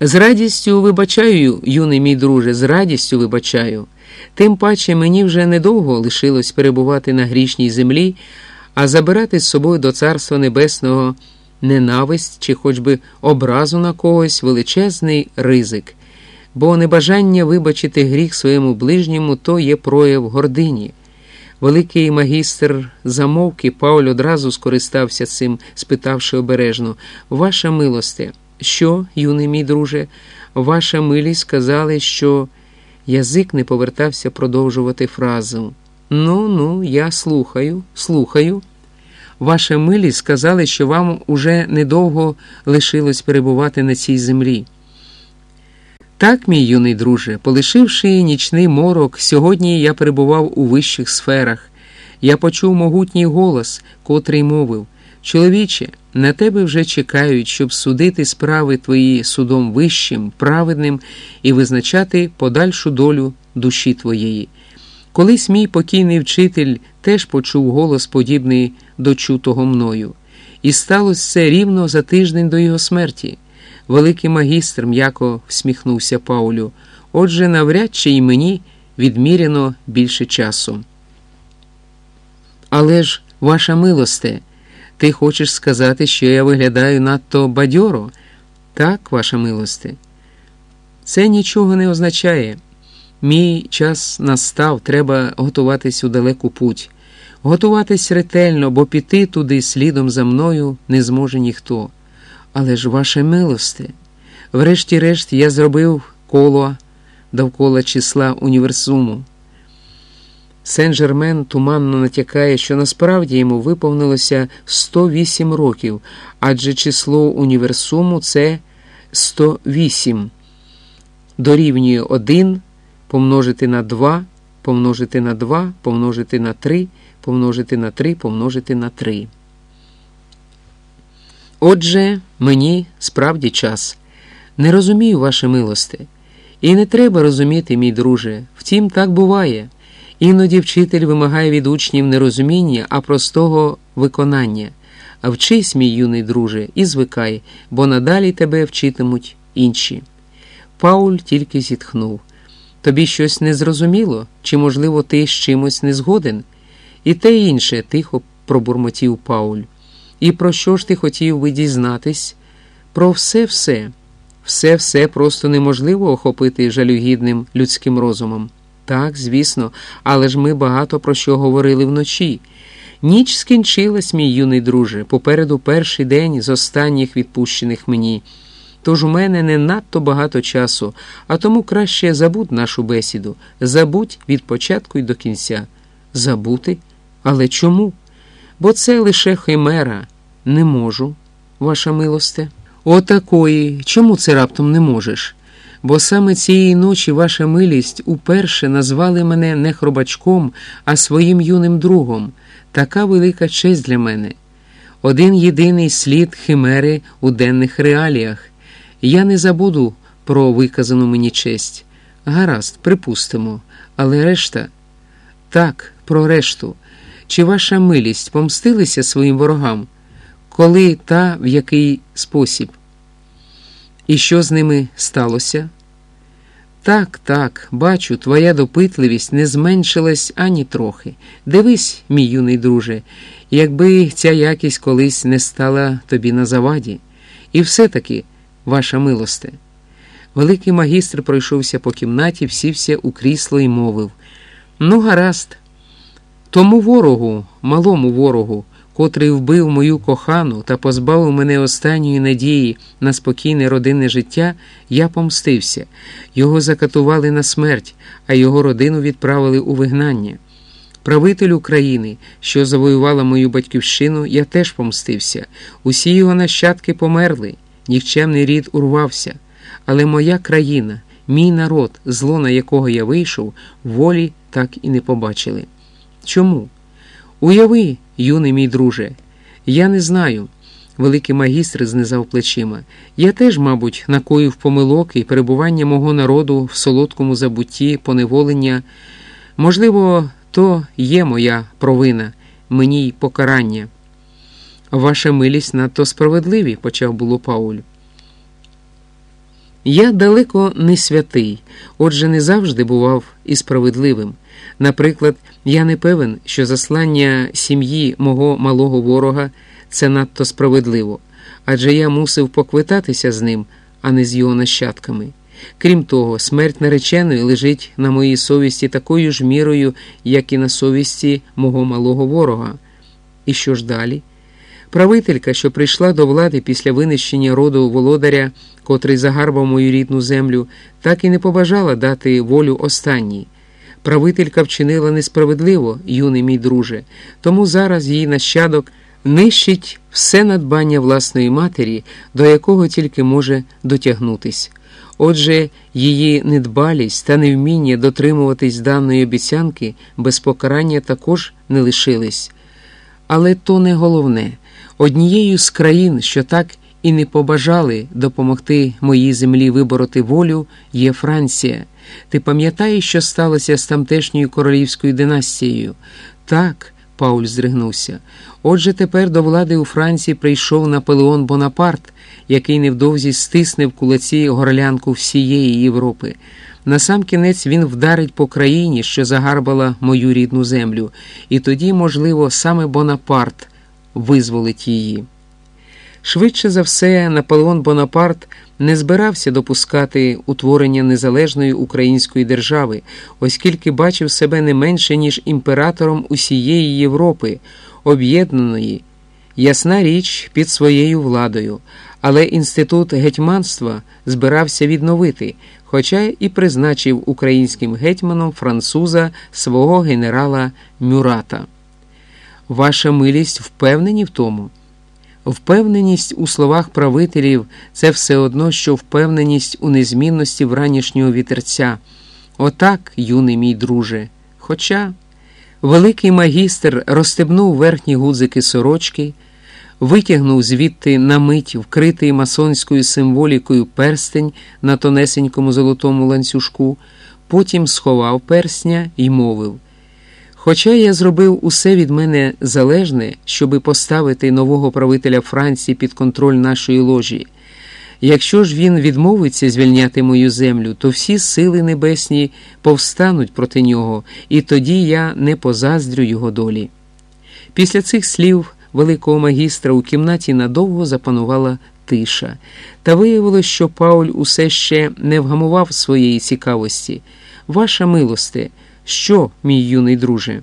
З радістю вибачаю, юний мій друже, з радістю вибачаю. Тим паче мені вже недовго лишилось перебувати на грішній землі, а забирати з собою до Царства Небесного ненависть чи хоч би образу на когось величезний ризик, бо небажання вибачити гріх своєму ближньому то є прояв гордині. Великий магістр замовки Пауль одразу скористався цим, спитавши обережно Ваша милосте, що, юний мій друже, ваша милість сказали, що язик не повертався продовжувати фразу. Ну, ну, я слухаю, слухаю. Ваша милість сказали, що вам уже недовго лишилось перебувати на цій землі. Так, мій юний друже, полишивши нічний морок, сьогодні я перебував у вищих сферах. Я почув могутній голос, котрий мовив Чоловіче, на тебе вже чекають, щоб судити справи твої судом вищим, праведним і визначати подальшу долю душі твоєї. Колись мій покійний вчитель теж почув голос, подібний до чутого мною, і сталося це рівно за тиждень до його смерті. Великий магістр м'яко всміхнувся Паулю. Отже, навряд чи й мені відміряно більше часу. Але ж, ваша милосте, ти хочеш сказати, що я виглядаю надто бадьоро? Так, ваша милосте. Це нічого не означає. Мій час настав, треба готуватись у далеку путь, готуватись ретельно, бо піти туди слідом за мною не зможе ніхто. Але ж, ваше милосте, врешті-решт я зробив коло довкола числа універсуму. Сен-Жермен туманно натякає, що насправді йому виповнилося 108 років, адже число універсуму це 108, дорівнює 1 помножити на 2, помножити на 2, помножити на 3, помножити на 3, помножити на 3. Отже, мені справді час. Не розумію, ваше милосте. І не треба розуміти, мій друже. Втім, так буває. Іноді вчитель вимагає від учнів не розуміння, а простого виконання. Вчись, мій юний друже, і звикай, бо надалі тебе вчитимуть інші. Пауль тільки зітхнув. Тобі щось не зрозуміло, чи, можливо, ти з чимось не згоден? І те інше, тихо пробурмотів Пауль. І про що ж ти хотів би дізнатись? Про все-все. Все-все просто неможливо охопити жалюгідним людським розумом. Так, звісно, але ж ми багато про що говорили вночі. Ніч скінчилась, мій юний друже, попереду перший день з останніх відпущених мені. Тож у мене не надто багато часу, а тому краще забудь нашу бесіду, забудь від початку й до кінця. Забути? Але чому? Бо це лише химера. Не можу, ваша милосте. Отакої. Чому це раптом не можеш? Бо саме цієї ночі ваша милість уперше назвали мене не хробачком, а своїм юним другом. Така велика честь для мене. Один єдиний слід химери у денних реаліях. Я не забуду про виказану мені честь. Гаразд, припустимо, але решта так, про решту. Чи ваша милість помстилися своїм ворогам? Коли та в який спосіб? І що з ними сталося? Так, так, бачу, твоя допитливість не зменшилась ані трохи. Дивись, мій юний друже, якби ця якість колись не стала тобі на заваді. І все-таки, ваша милосте. Великий магістр пройшовся по кімнаті, сівся у крісло і мовив: Ну, гаразд, тому ворогу, малому ворогу котрий вбив мою кохану та позбавив мене останньої надії на спокійне родинне життя, я помстився. Його закатували на смерть, а його родину відправили у вигнання. Правитель України, що завоювала мою батьківщину, я теж помстився. Усі його нащадки померли, нікчемний рід урвався. Але моя країна, мій народ, зло на якого я вийшов, волі так і не побачили. Чому? Уяви, юний мій друже, я не знаю. Великий магістр знизав плечима. Я теж, мабуть, накоїв помилок і перебування мого народу в солодкому забутті, поневолення. Можливо, то є моя провина, мені й покарання. Ваша милість надто справедливі, почав було Пауль. Я далеко не святий, отже, не завжди бував і справедливим. Наприклад, я не певен, що заслання сім'ї мого малого ворога це надто справедливо, адже я мусив поквитатися з ним, а не з його нащадками. Крім того, смерть нареченої лежить на моїй совісті такою ж мірою, як і на совісті мого малого ворога. І що ж далі? Правителька, що прийшла до влади після винищення роду володаря, котрий загарбав мою рідну землю, так і не побажала дати волю останній. Правителька вчинила несправедливо, юний мій друже, тому зараз її нащадок нищить все надбання власної матері, до якого тільки може дотягнутись. Отже, її недбалість та невміння дотримуватись даної обіцянки без покарання також не лишились. Але то не головне. Однією з країн, що так і не побажали допомогти моїй землі вибороти волю, є Франція. Ти пам'ятаєш, що сталося з тамтешньою королівською династією? Так, Пауль здригнувся. Отже, тепер до влади у Франції прийшов Наполеон Бонапарт, який невдовзі стисне в кулаці горлянку всієї Європи. Насамкінець він вдарить по країні, що загарбала мою рідну землю, і тоді, можливо, саме Бонапарт визволить її. Швидше за все, Наполеон Бонапарт не збирався допускати утворення незалежної української держави, оскільки бачив себе не менше, ніж імператором усієї Європи, об'єднаної, ясна річ під своєю владою, але інститут гетьманства збирався відновити, хоча і призначив українським гетьманом француза свого генерала Мюрата. Ваша милість впевнені в тому? Впевненість у словах правителів це все одно, що впевненість у незмінності вранішнього вітерця. Отак, юний мій друже. Хоча великий магістр розстебнув верхні гудзики сорочки, витягнув звідти на мить вкритий масонською символікою перстень на тонесенькому золотому ланцюжку, потім сховав персня і мовив. Хоча я зробив усе від мене залежне, щоби поставити нового правителя Франції під контроль нашої ложі. Якщо ж він відмовиться звільняти мою землю, то всі сили небесні повстануть проти нього, і тоді я не позаздрю його долі. Після цих слів великого магістра у кімнаті надовго запанувала тиша, та виявилось, що Пауль усе ще не вгамував своєї цікавості. Ваша милосте. Що, мій юний друже?